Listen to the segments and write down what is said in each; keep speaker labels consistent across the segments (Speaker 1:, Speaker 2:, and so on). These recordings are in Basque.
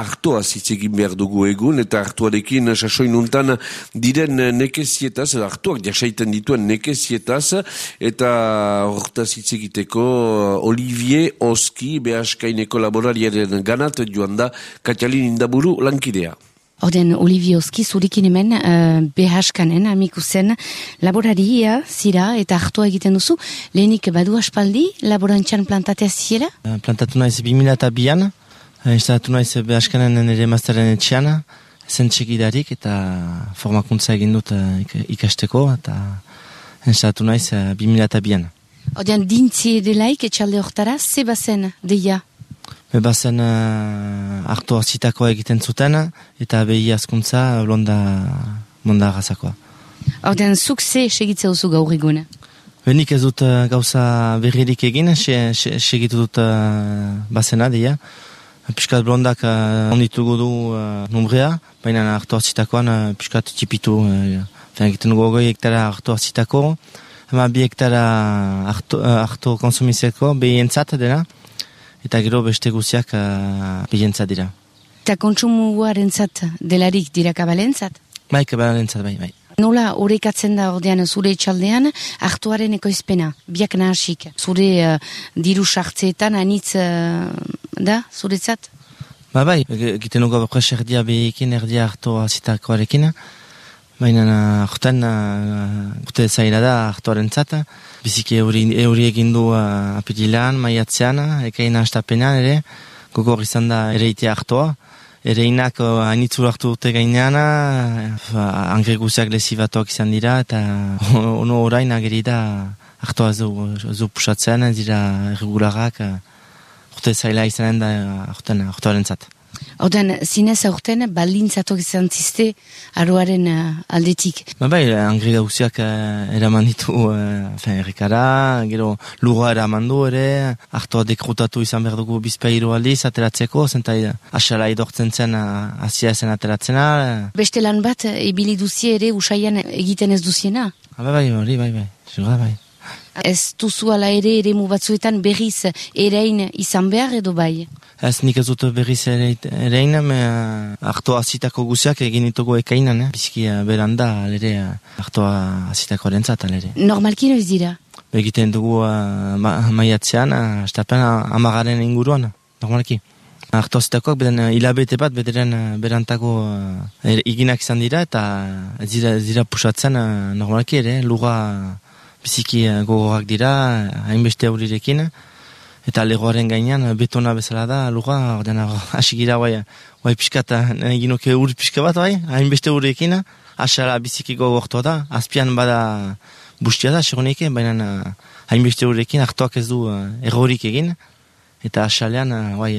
Speaker 1: hartoa zitzegin behar dugu egun, eta hartuarekin sasoin untan diren nekezietaz, hartuak jasaiten dituen nekezietaz, eta horretaz zitzegiteko Olivier Oski, behaskaineko laborariaren ganat, joan da, Katalin Indaburu lankidea.
Speaker 2: Orden Olivioski zurikin hemen uh, behaskanen amiku zen laboraria zira eta hartua egiten duzu. Lehenik badu aspaldi laborantxan plantatea ziela?
Speaker 3: Uh, plantatu naiz 2000 eta bian, uh, instalatu naiz behaskanen ere mazteren etxean, zen txekidarik eta formakuntza egin dut uh, ikasteko eta instalatu naiz uh, 2000 eta bian.
Speaker 2: Orden dintzi edelaik etxalde hortara, ze bazen deia?
Speaker 3: Bebazen uh, hartu arzitakoa egiten zuten, eta behi askuntza blonda monda agazakoa.
Speaker 2: Horten, zuk ze segitzea duzu gaur egun?
Speaker 3: Benik ez dut uh, gauza berririk egin, segitu dut uh, bazena, deia. Piskat blondak uh, onditugu du uh, numbrea, baina hartu arzitakoan uh, piskat tipitu. Uh, egiten dugu goi hektara hartu arzitako, ama bi hektara hartu, uh, konsumizeko behi entzat dena eta gero beste guziak uh, dira.
Speaker 2: Eta kontsumuaren zat delarik dira kabalentzat?
Speaker 3: Bai, kabalentzat, bai, bai.
Speaker 2: Nola horrekatzen da ordean zure etxaldean hartuaren ekoizpena, biak nahasik. Zure uh, diru sartzeetan anitz uh, da, zuretzat?
Speaker 3: Ba bai, egiten nuga bakres erdia behikin, erdia hartu azitakoarekin. Baina, horten, uh, urte zaila da hartuaren zata biziki euri, euri egin du uh, apirilan, maiatzean, ekaina astapenean ere, gogor izan da ere ite hartoa. Ere inak uh, hainitzu hartu dute gainean, uh, angre guziak lezibatuak izan dira, eta ono orain ageri da hartoa zu, zu pusatzen, dira regularak, uh, urte zaila izanen da hartoaren zat.
Speaker 2: Horten, zinez aurten, balintzatuak izan ziste aroaren uh, aldetik.
Speaker 3: Ba bai, angri gauziak uh, eraman ditu uh, errekara, gero lura eraman du ere, hartua dekrutatu izan behar dugu bizpeiru aldiz ateratzeko, zentai asala idortzen zen uh, asia zen ateratzena.
Speaker 2: Beste lan bat, ebili duzie ere usaian egiten ez duziena?
Speaker 3: Ba bai, hori, bai, bai, bai, bai.
Speaker 2: Ez duzu ala ere ere batzuetan berriz erein izan behar edo bai?
Speaker 3: Ez nik ez dut berriz erein, me hartu azitako guziak egin ditugu ekainan, eh? biziki uh, beranda alere uh, hartu azitako erentzat alere.
Speaker 2: Normalki noiz dira?
Speaker 3: Egiten dugu uh, ma, maiatzean, uh, uh, amagaren inguruan, normalki. Arto azitakoak, beden hilabete bat, bederen berantako uh, iginak izan dira, eta zira, zira pusatzen uh, normalki ere, luga biziki uh, gogorak dira, hainbeste aurirekin, eta legoaren gainean betona bezala da, luga, ordena, asigira bai, bai piskata, egin oke uri piska bat bai, hainbeste uriekin, asara biziki gogortua da, azpian bada bustia da, segonike, baina hainbeste uriekin hartuak ez du errorik egin, eta asalean, bai,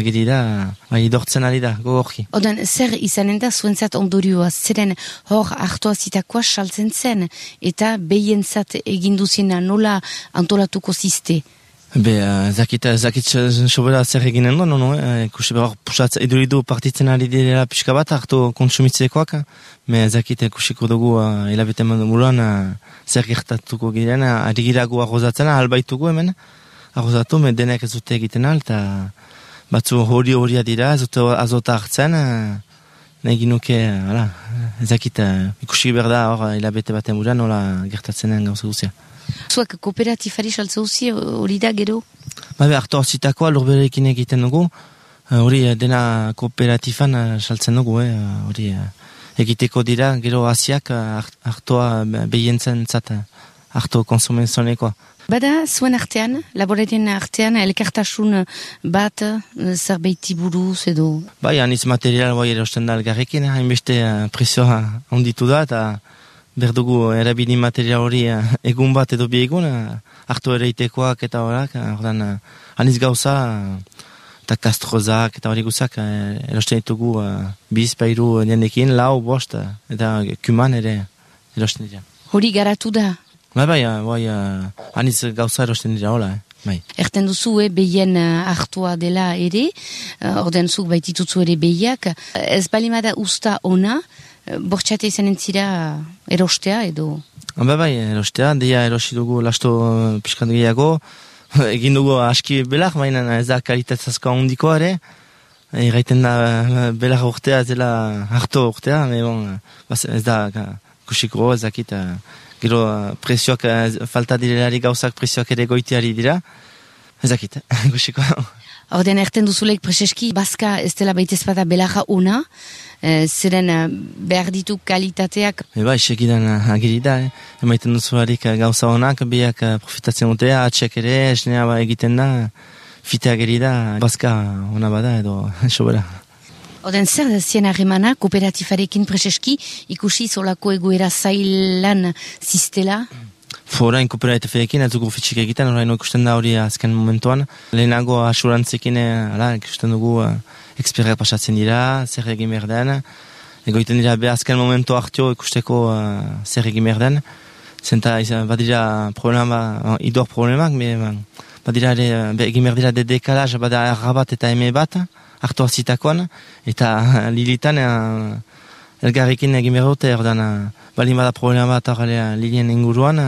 Speaker 3: agiri da, bai, dortzen ari da, gogorki.
Speaker 2: Oden, zer izanen da zuentzat ondorioa, zeren hor hartua zitakoa saltzen zen, eta behientzat eginduzina nola antolatuko ziste?
Speaker 3: Be, uh, zakit, zakit sobera zer eginen du, no, no, eh, ikusi behar pusatz eduridu partitzen ari direla pixka bat hartu konsumitzekoak, me zakit ikusiko dugu uh, hilabete manduruan uh, zer gertatuko giren, uh, ari girago arrozatzen, albaitugu hemen, arrozatu, me denek ez dute egiten alta, batzu hori horia dira, ez dute azota hartzen, uh, nahi ginuke, uh, zakit, uh, ikusi behar da hor hilabete baten buran, nola gertatzen gauza guzia.
Speaker 2: Zuak kooperatifari saltza uzi hori da gero?
Speaker 3: Ba, hartu arzitakoa lurberekin egiten dugu, hori dena kooperatifan saltzen dugu, hori egiteko dira, gero asiak hartua behientzen zat, hartu konsumenzonekoa.
Speaker 2: Bada, zuen artean, laboratien artean, elkartasun bat, zerbeiti buruz edo?
Speaker 3: Bai, aniz material bai erosten da elgarrekin, hainbeste presioa onditu da, eta berdugu erabili material hori uh, egun bat edo bi egun, uh, hartu ere itekoak eta horak, uh, ordan, aniz gauza, eta kastrozak eta hori guzak, erosten ditugu biz, pairu, niendekin, lau, bost, eta kuman ere erosten dira.
Speaker 2: Hori garatu da?
Speaker 3: Bai, bai, bai aniz gauza erosten dira, hola, eh? Bai.
Speaker 2: Erten duzu, eh, behien hartua dela ere, uh, orden zuk baititutzu ere behiak, ez balimada usta ona, bortxate izan entzira erostea edo?
Speaker 3: Ba bai, erostea, deia erosi dugu lasto piskat gehiago, egin dugu aski belak, baina ez da kalitatzazko handiko ere, Erraiten da, belar urtea, zela harto urtea, me bon, ez da, kusiko, ez dakit, gero presioak, falta direlari gauzak presioak ere goitiari dira, ez dakit, kusiko.
Speaker 2: Ordean, erten duzuleik preseski, bazka ez dela baitezpada belarra una, e, ziren behar ditu kalitateak.
Speaker 3: Eba, isegidan agiri da, eh? emaiten duzularik gauza honak, biak profitatzen dutea, atxek ere, esnea ba egiten da, fitea geri da, bazka ona bada edo sobera.
Speaker 2: Oden zer da zien harremana kooperatifarekin preseski ikusi zolako egoera zailan
Speaker 3: Forain kooperatifarekin ez dugu fitxik egiten, orain ikusten da hori azken momentuan. Lehenago asurantzekin, eh, ala, ikusten dugu uh, pasatzen dira, zer egin behar den. Egoiten dira be azken momentu hartio ikusteko uh, zer egin behar den. Zenta badira problema, idor problemak, me, badira ere, egin behar dira de dekalaz, bada errabat eta eme bat, hartu azitakoan, eta lilitan uh, elgarrekin egin behar dute, erdan, balin bada problema bat horrela lilien inguruan,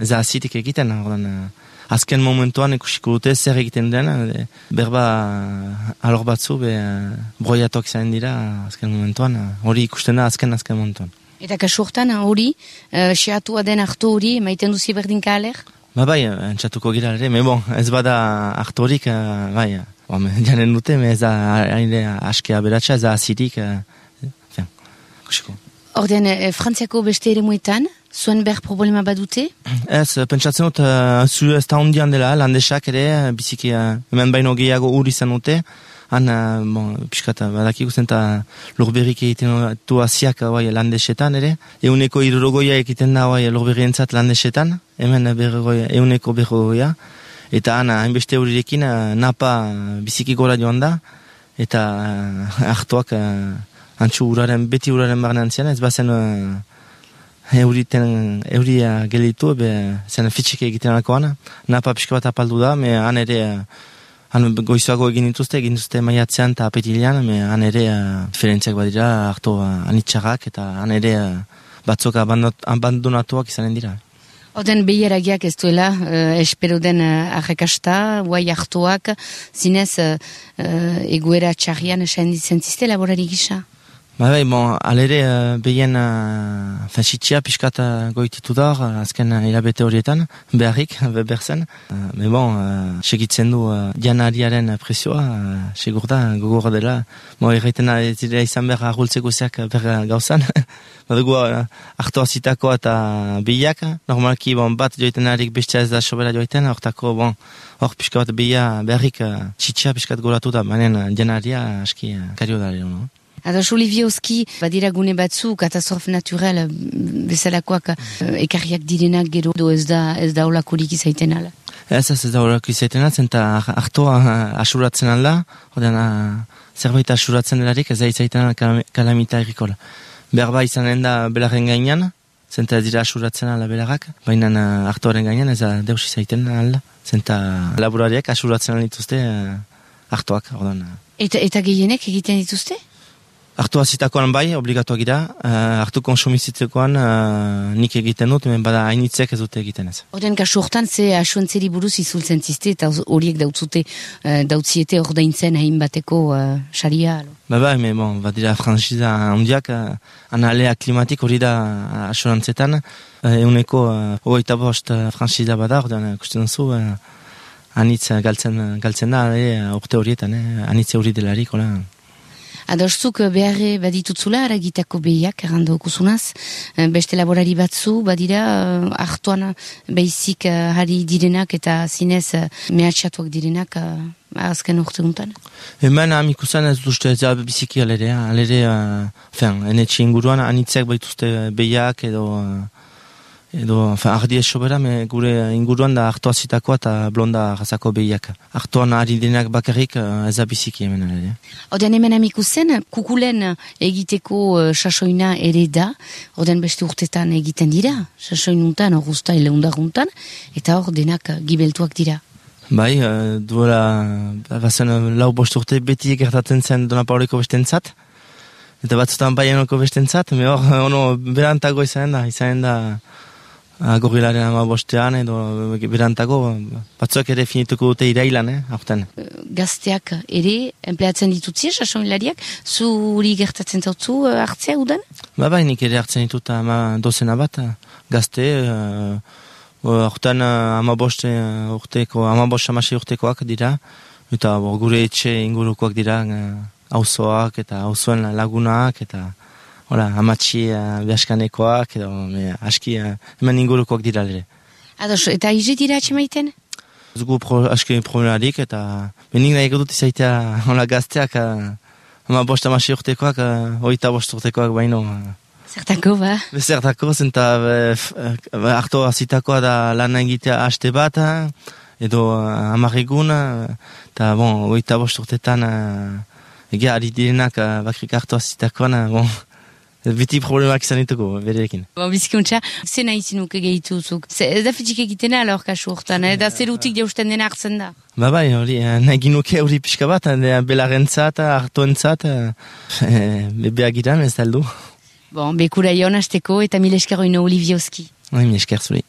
Speaker 3: ez azitik egiten, erdan, azken momentuan ikusiko dute zer egiten den, uh, berba uh, alor batzu, be, broiatok zain dira azken momentuan, hori ikusten da azken azken momentuan.
Speaker 2: Eta kasu hortan hori, uh, seatua den hartu hori, maiten duzi berdin kaler?
Speaker 3: Ba bai, entzatuko gira ere, me bon, ez bada aktorik, uh, bai, ba, janen dute, me ez da askea beratxa, ez da azirik, uh, kusiko.
Speaker 2: Ordean, e, frantziako beste ere muetan, zuen behar problema badute?
Speaker 3: Ez, pentsatzen dut, uh, zu ez da hondian dela, landesak ere, biziki, uh, hemen baino gehiago ur izan dute, han, uh, bon, piskat, badak ikusten eta lurberik egiten du aziak bai, landesetan ere. Euneko irrogoia egiten da bai, lurberi entzat landesetan, hemen berrogoia, euneko berrogoia. Eta han, hainbeste horirekin, napa biziki gora joan da, eta uh, hartuak, uh, antxu uraren, beti uraren barnean zian, ez bazen uh, euriten, euria gelitu, be, zen fitxik egiten alakoan. Napa pixka bat apaldu da, me han ere, Han goizuago egin dituzte, egin dituzte maiatzean eta apetilian, han ere uh, diferentziak badira, hartu uh, anitxarrak eta han ere uh, batzuk abandonatuak izanen dira.
Speaker 2: Oden behiragiak ez duela, uh, espero den uh, arrekasta, guai hartuak, zinez uh, uh, egoera txarrian esain ditzen zizte laborari gisa?
Speaker 3: Ba, bai, bon, alere, uh, behien uh, fasitxia piskat uh, goititu da, uh, azken hilabete horietan, beharrik, beber zen. Uh, me bon, uh, segitzen du uh, janariaren presioa, uh, segur da, gogor dela. Mo, erraiten dira izan behar argultzeko zeak ber gauzan. Badugu, uh, hartu azitako eta bihiak, normalki bon, bat joiten harik bestia ez da sobera joiten, hortako, bon, hor piskat behia beharrik uh, txitsia piskat goratu da, uh, janaria aski uh, kario da, no?
Speaker 2: Ados, Oliviozki, badira gune batzu, katastrof naturel bezalakoak uh, ekarriak direnak gero do ez da, ez da olakurik izaiten ala.
Speaker 3: Ez ez ez da olakurik izaiten ala, zenta hartoa asuratzen ala, odean zerbait asuratzen delarik ez da izaiten ala kalamita errikola. Berba izanen da belarren gainean, zenta ez dira asuratzen ala belarrak, baina hartoaren gainean ez da deus izaiten ala, zenta laborariak asuratzen ala dituzte hartoak, ordean.
Speaker 2: Eta, eta gehienek egiten dituzte?
Speaker 3: Artu azitakoan bai, obligatuak gira. Uh, artu konsumizitzekoan uh, nik egiten dut, hemen bada hainitzek ez dute egiten ez.
Speaker 2: Oden kasu hortan, ze asuantzeri buruz izultzen zizte, eta horiek dautzute, uh, dautziete ordaintzen hain bateko uh, xaria?
Speaker 3: Ba bai, me bon, bat dira franxiza handiak, uh, analea klimatik hori da uh, asurantzetan, uh, euneko uh, ogoita bost uh, franxiza bada, ordean, kusten zu, uh, anitz galtzen, galtzen da, uh, urte horietan, eh, anitze hori delarik, hola.
Speaker 2: Adorzuk beharre baditutzula aragitako behiak errando okuzunaz. Eh, beste laborari batzu badira uh, hartuan behizik uh, hari direnak eta zinez uh, mehatxatuak direnak uh, azken urte guntan.
Speaker 3: Hemen amikusen ez duzte ez biziki alere, alere, uh, fen, enetxe inguruan anitzek baituzte behiak edo edo, fa, ardi esobera, me gure inguruan da hartu azitakoa eta blonda razako behiak. Artuan ari denak bakarrik uh, ez abiziki hemen ere.
Speaker 2: Oden hemen amiku zen, kukulen egiteko uh, sasoina ere da, oden beste urtetan egiten dira, sasoinuntan, horruzta eleundaruntan, eta hor denak gibeltuak dira.
Speaker 3: Bai, uh, duela, bazen lau bost urte beti egertatzen zen Dona Pauleko bestentzat, eta batzutan bai enoko bestentzat, me hor, ono, berantago izan da, izan da, gorilaren ama bostean edo berantako, batzuak ere finituko dute irailan, eh, aurten.
Speaker 2: Gazteak ere, enpleatzen ditutzia, sasoinlariak, zuri gertatzen zautzu hartzea udan?
Speaker 3: Ba, ba, nik ere hartzen ditut ama dozena bat, gazte, aurten ama boste urteko, ama bost urtekoak dira, eta gure etxe ingurukoak dira, hauzoak eta hauzoen lagunak, eta Hola, amatxi uh, behaskanekoak, edo me, aski uh, hemen ingurukoak dira ere.
Speaker 2: Ados, eta izi dira atxe maiten?
Speaker 3: Zugu pro, aski problemaarik, eta benik nahi dut izaitea hola gazteak, uh, ama bost amasi urtekoak, uh, oita bost urtekoak baino. Uh,
Speaker 2: Zertako, ba?
Speaker 3: Zertako, zenta harto azitakoa da lan egitea haste bat, edo uh, amarregun, eta bon, oita bost urtetan, uh, egia ari direnak uh, bakrik harto azitakoan, bon, Biti problemak izan dituko, berekin.
Speaker 2: Ba, bizikuntza, ze nahi zinuke gehitu zuk? Ez da fitxik egitena alor kasu urtan, eh? da zerutik jausten dena hartzen da?
Speaker 3: Ba bai, hori, eh, nahi ginuke hori pixka bat, eh, belarentzat, hartuentzat, bebeak iran ez da aldu.
Speaker 2: Bon, bekura joan azteko eta mil eskerro ino Olivioski.
Speaker 3: Bai, mil esker zuri.